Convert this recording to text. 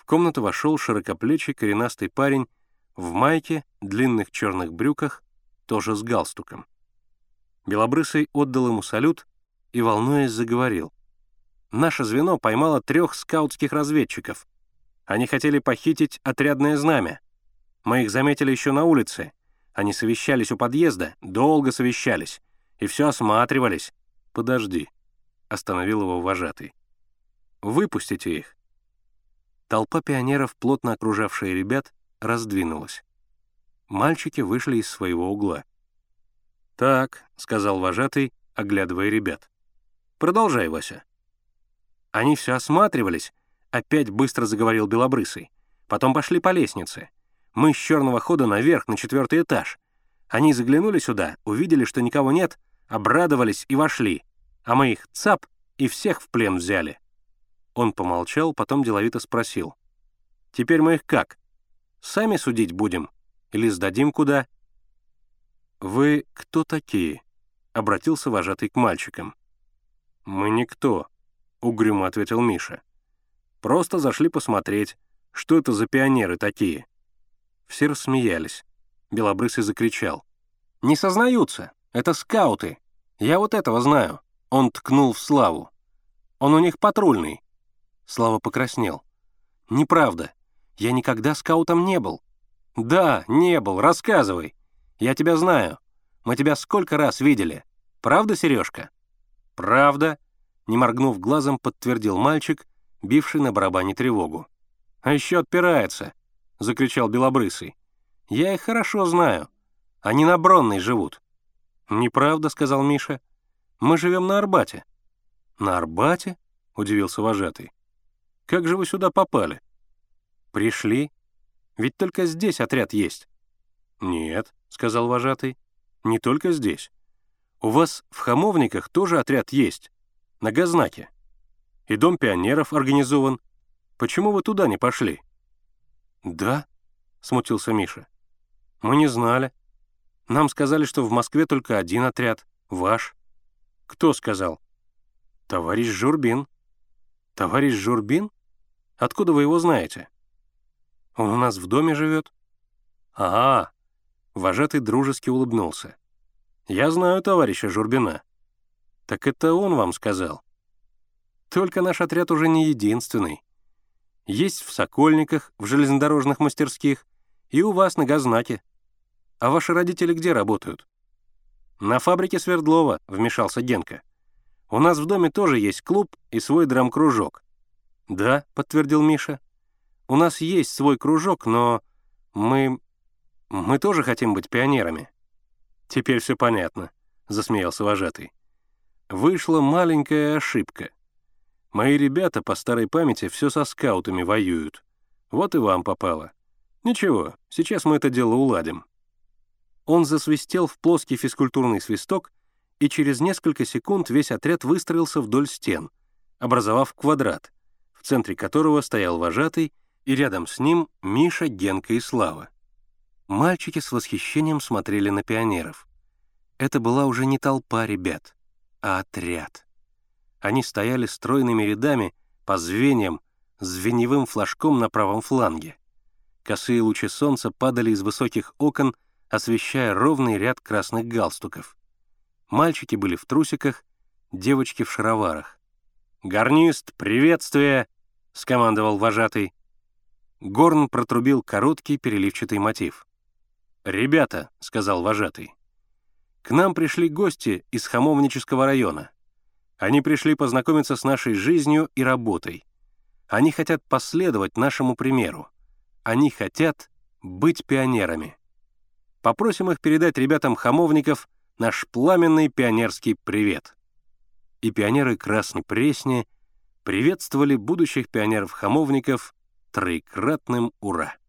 В комнату вошел широкоплечий коренастый парень в майке, длинных черных брюках, тоже с галстуком. Белобрысый отдал ему салют и, волнуясь, заговорил. «Наше звено поймало трех скаутских разведчиков. Они хотели похитить отрядное знамя. Мы их заметили еще на улице. Они совещались у подъезда, долго совещались, и все осматривались. Подожди», — остановил его вожатый. «Выпустите их». Толпа пионеров, плотно окружавшая ребят, раздвинулась. Мальчики вышли из своего угла. «Так», — сказал вожатый, оглядывая ребят. «Продолжай, Вася». Они все осматривались, опять быстро заговорил Белобрысый. Потом пошли по лестнице. Мы с черного хода наверх, на четвертый этаж. Они заглянули сюда, увидели, что никого нет, обрадовались и вошли. А мы их цап и всех в плен взяли. Он помолчал, потом деловито спросил. «Теперь мы их как? Сами судить будем? Или сдадим куда?» «Вы кто такие?» — обратился вожатый к мальчикам. «Мы никто», — угрюмо ответил Миша. «Просто зашли посмотреть, что это за пионеры такие». Все рассмеялись. Белобрысый закричал. «Не сознаются! Это скауты! Я вот этого знаю!» Он ткнул в Славу. «Он у них патрульный!» Слава покраснел. «Неправда. Я никогда скаутом не был». «Да, не был. Рассказывай!» Я тебя знаю. Мы тебя сколько раз видели. Правда, Сережка? Правда, не моргнув глазом, подтвердил мальчик, бивший на барабане тревогу. А еще отпирается, закричал Белобрысый. Я их хорошо знаю. Они на Бронной живут. Неправда, сказал Миша. Мы живем на Арбате. На Арбате? удивился вожатый. Как же вы сюда попали? Пришли. Ведь только здесь отряд есть. «Нет», — сказал вожатый, — «не только здесь. У вас в Хамовниках тоже отряд есть, на Газнаке. И дом пионеров организован. Почему вы туда не пошли?» «Да», — смутился Миша. «Мы не знали. Нам сказали, что в Москве только один отряд, ваш». «Кто сказал?» «Товарищ Журбин». «Товарищ Журбин? Откуда вы его знаете?» «Он у нас в доме живет». «А, Вожатый дружески улыбнулся. «Я знаю товарища Журбина». «Так это он вам сказал?» «Только наш отряд уже не единственный. Есть в Сокольниках, в железнодорожных мастерских и у вас на Газнаке. А ваши родители где работают?» «На фабрике Свердлова», — вмешался Генка. «У нас в доме тоже есть клуб и свой драм-кружок». «Да», — подтвердил Миша. «У нас есть свой кружок, но мы мы тоже хотим быть пионерами». «Теперь все понятно», — засмеялся вожатый. «Вышла маленькая ошибка. Мои ребята по старой памяти все со скаутами воюют. Вот и вам попало. Ничего, сейчас мы это дело уладим». Он засвистел в плоский физкультурный свисток, и через несколько секунд весь отряд выстроился вдоль стен, образовав квадрат, в центре которого стоял вожатый, и рядом с ним Миша, Генка и Слава. Мальчики с восхищением смотрели на пионеров. Это была уже не толпа ребят, а отряд. Они стояли стройными рядами по звеньям с звеньевым флажком на правом фланге. Косые лучи солнца падали из высоких окон, освещая ровный ряд красных галстуков. Мальчики были в трусиках, девочки в шароварах. «Гарнист, приветствие!» — скомандовал вожатый. Горн протрубил короткий переливчатый мотив. «Ребята», — сказал вожатый, — «к нам пришли гости из Хамовнического района. Они пришли познакомиться с нашей жизнью и работой. Они хотят последовать нашему примеру. Они хотят быть пионерами. Попросим их передать ребятам хамовников наш пламенный пионерский привет». И пионеры Красной Пресни приветствовали будущих пионеров-хамовников троекратным «Ура!».